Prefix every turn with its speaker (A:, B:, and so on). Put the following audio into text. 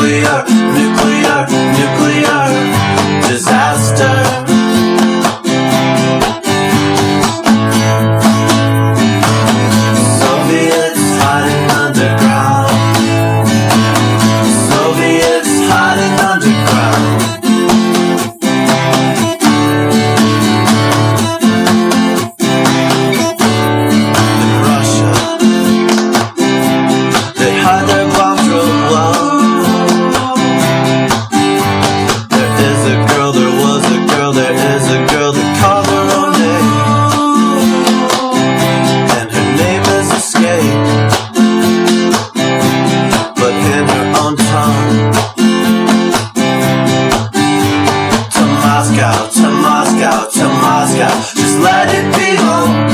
A: nuclear, nuclear. Moscow, to Moscow, to Moscow. Just let it be home.